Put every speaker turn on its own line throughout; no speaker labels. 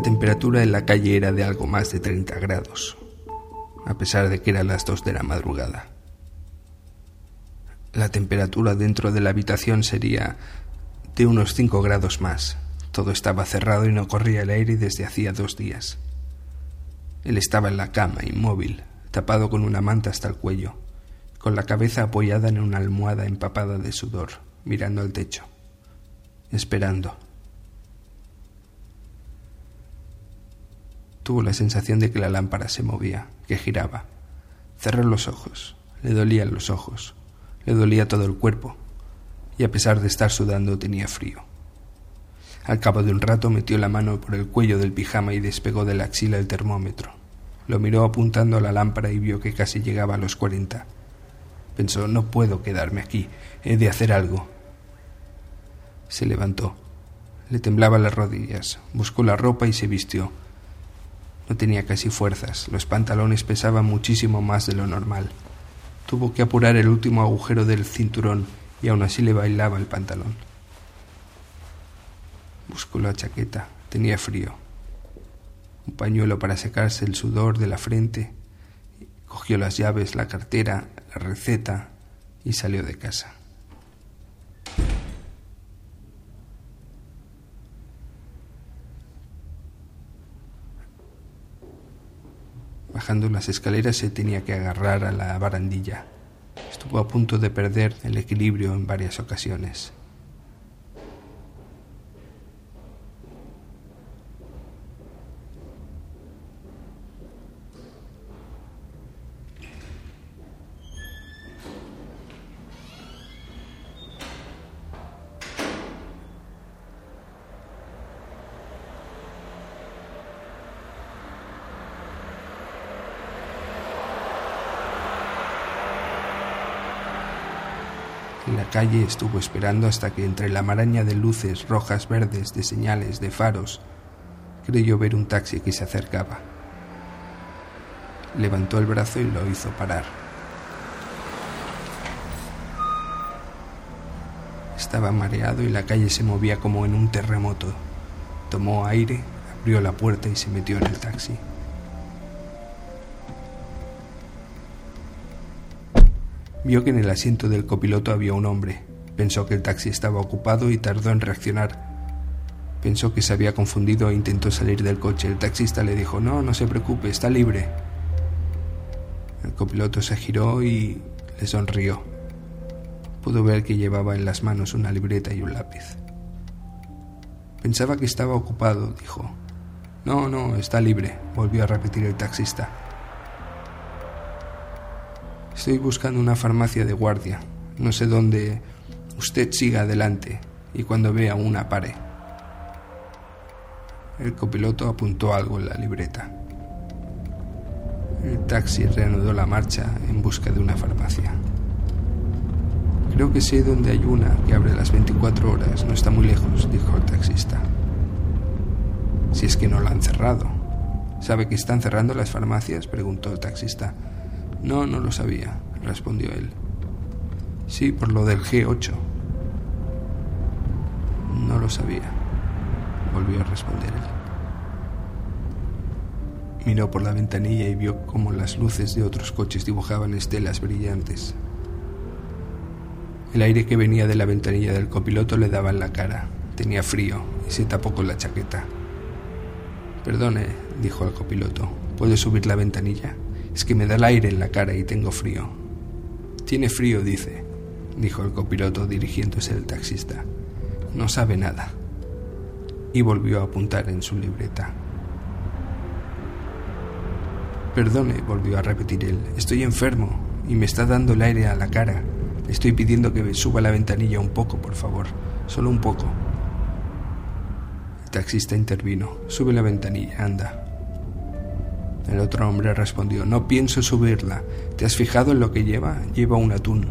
temperatura en la calle era de algo más de 30 grados, a pesar de que eran las dos de la madrugada. La temperatura dentro de la habitación sería de unos 5 grados más. Todo estaba cerrado y no corría el aire desde hacía dos días. Él estaba en la cama, inmóvil, tapado con una manta hasta el cuello, con la cabeza apoyada en una almohada empapada de sudor, mirando al techo, esperando. Tuvo la sensación de que la lámpara se movía, que giraba. Cerró los ojos. Le dolían los ojos. Le dolía todo el cuerpo. Y a pesar de estar sudando tenía frío. Al cabo de un rato metió la mano por el cuello del pijama y despegó de la axila el termómetro. Lo miró apuntando a la lámpara y vio que casi llegaba a los cuarenta. Pensó, no puedo quedarme aquí, he de hacer algo. Se levantó. Le temblaban las rodillas, buscó la ropa y se vistió. No tenía casi fuerzas, los pantalones pesaban muchísimo más de lo normal. Tuvo que apurar el último agujero del cinturón y aún así le bailaba el pantalón. Buscó la chaqueta, tenía frío. Un pañuelo para secarse el sudor de la frente. Cogió las llaves, la cartera, la receta y salió de casa. Bajando las escaleras se tenía que agarrar a la barandilla. Estuvo a punto de perder el equilibrio en varias ocasiones. La calle estuvo esperando hasta que entre la maraña de luces rojas, verdes, de señales, de faros, creyó ver un taxi que se acercaba. Levantó el brazo y lo hizo parar. Estaba mareado y la calle se movía como en un terremoto. Tomó aire, abrió la puerta y se metió en el taxi. Vio que en el asiento del copiloto había un hombre. Pensó que el taxi estaba ocupado y tardó en reaccionar. Pensó que se había confundido e intentó salir del coche. El taxista le dijo, no, no se preocupe, está libre. El copiloto se giró y le sonrió. Pudo ver que llevaba en las manos una libreta y un lápiz. Pensaba que estaba ocupado, dijo. No, no, está libre, volvió a repetir el taxista. Estoy buscando una farmacia de guardia. No sé dónde. Usted siga adelante y cuando vea una pare. El copiloto apuntó algo en la libreta. El taxi reanudó la marcha en busca de una farmacia. Creo que sé dónde hay una que abre las 24 horas. No está muy lejos, dijo el taxista. Si es que no la han cerrado. ¿Sabe que están cerrando las farmacias? preguntó el taxista. No, no lo sabía, respondió él. Sí, por lo del G8. No lo sabía, volvió a responder él. Miró por la ventanilla y vio cómo las luces de otros coches dibujaban estelas brillantes. El aire que venía de la ventanilla del copiloto le daba en la cara. Tenía frío y se tapó con la chaqueta. Perdone, dijo al copiloto, ¿puede subir la ventanilla? Es que me da el aire en la cara y tengo frío. Tiene frío, dice, dijo el copiloto dirigiéndose al taxista. No sabe nada. Y volvió a apuntar en su libreta. Perdone, volvió a repetir él, estoy enfermo y me está dando el aire a la cara. Estoy pidiendo que suba la ventanilla un poco, por favor, solo un poco. El taxista intervino. Sube la ventanilla, anda. El otro hombre respondió, no pienso subirla. ¿Te has fijado en lo que lleva? Lleva un atún.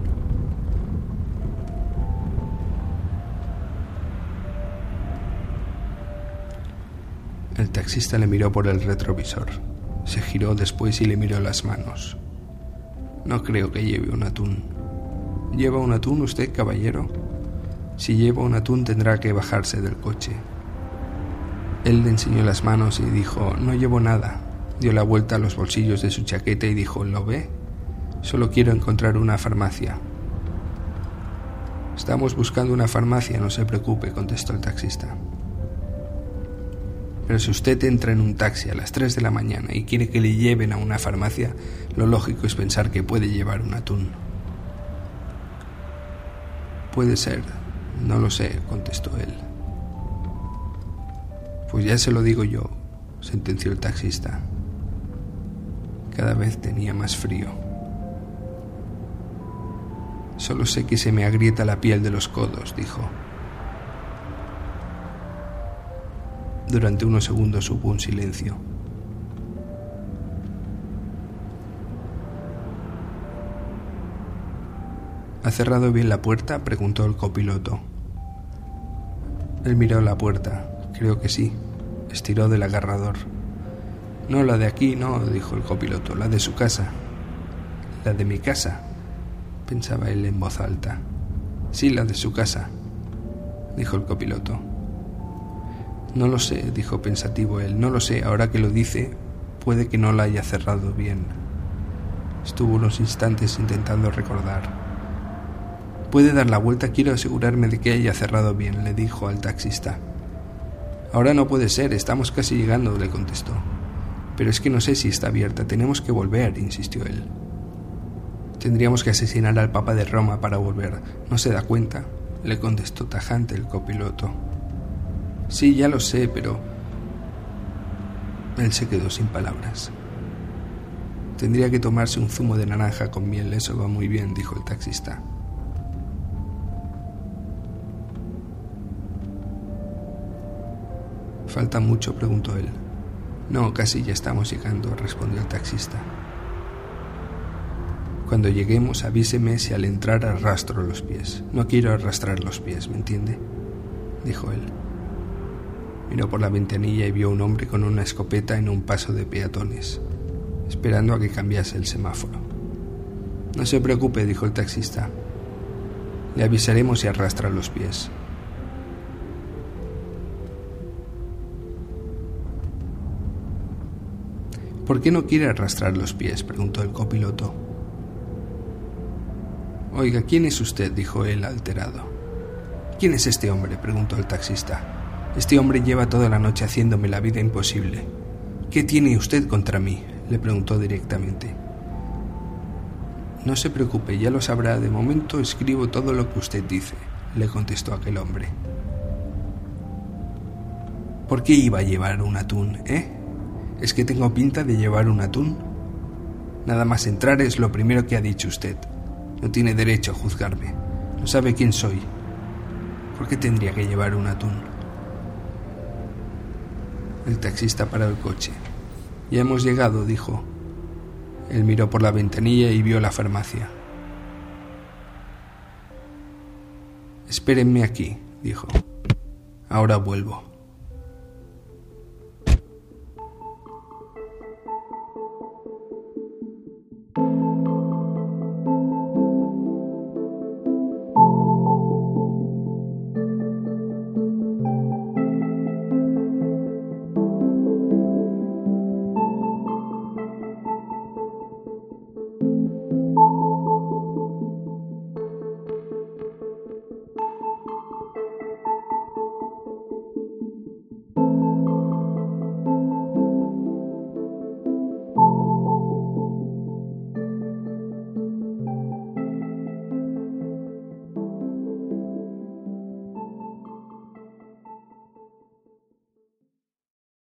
El taxista le miró por el retrovisor. Se giró después y le miró las manos. No creo que lleve un atún. ¿Lleva un atún usted, caballero? Si lleva un atún tendrá que bajarse del coche. Él le enseñó las manos y dijo, no llevo nada. Dio la vuelta a los bolsillos de su chaqueta y dijo, ¿lo ve? Solo quiero encontrar una farmacia. Estamos buscando una farmacia, no se preocupe, contestó el taxista. Pero si usted entra en un taxi a las 3 de la mañana y quiere que le lleven a una farmacia, lo lógico es pensar que puede llevar un atún. Puede ser, no lo sé, contestó él. Pues ya se lo digo yo, sentenció el taxista. Cada vez tenía más frío. Solo sé que se me agrieta la piel de los codos, dijo. Durante unos segundos hubo un silencio. ¿Ha cerrado bien la puerta? preguntó el copiloto. Él miró la puerta. Creo que sí. Estiró del agarrador. No, la de aquí, no, dijo el copiloto, la de su casa. La de mi casa, pensaba él en voz alta. Sí, la de su casa, dijo el copiloto. No lo sé, dijo pensativo él, no lo sé, ahora que lo dice, puede que no la haya cerrado bien. Estuvo unos instantes intentando recordar. Puede dar la vuelta, quiero asegurarme de que haya cerrado bien, le dijo al taxista. Ahora no puede ser, estamos casi llegando, le contestó. Pero es que no sé si está abierta, tenemos que volver, insistió él. Tendríamos que asesinar al Papa de Roma para volver. ¿No se da cuenta? le contestó tajante el copiloto. Sí, ya lo sé, pero... Él se quedó sin palabras. Tendría que tomarse un zumo de naranja con miel, eso va muy bien, dijo el taxista. ¿Falta mucho? preguntó él. No, casi ya estamos llegando, respondió el taxista. Cuando lleguemos avíseme si al entrar arrastro los pies. No quiero arrastrar los pies, ¿me entiende? dijo él. Miró por la ventanilla y vio un hombre con una escopeta en un paso de peatones, esperando a que cambiase el semáforo. No se preocupe, dijo el taxista. Le avisaremos si arrastra los pies. ¿Por qué no quiere arrastrar los pies? preguntó el copiloto. Oiga, ¿quién es usted? dijo él alterado. ¿Quién es este hombre? preguntó el taxista. Este hombre lleva toda la noche haciéndome la vida imposible. ¿Qué tiene usted contra mí? le preguntó directamente. No se preocupe, ya lo sabrá. De momento escribo todo lo que usted dice, le contestó aquel hombre. ¿Por qué iba a llevar un atún, eh? ¿Es que tengo pinta de llevar un atún? Nada más entrar es lo primero que ha dicho usted. No tiene derecho a juzgarme. No sabe quién soy. ¿Por qué tendría que llevar un atún? El taxista paró el coche. Ya hemos llegado, dijo. Él miró por la ventanilla y vio la farmacia. Espérenme aquí, dijo. Ahora vuelvo.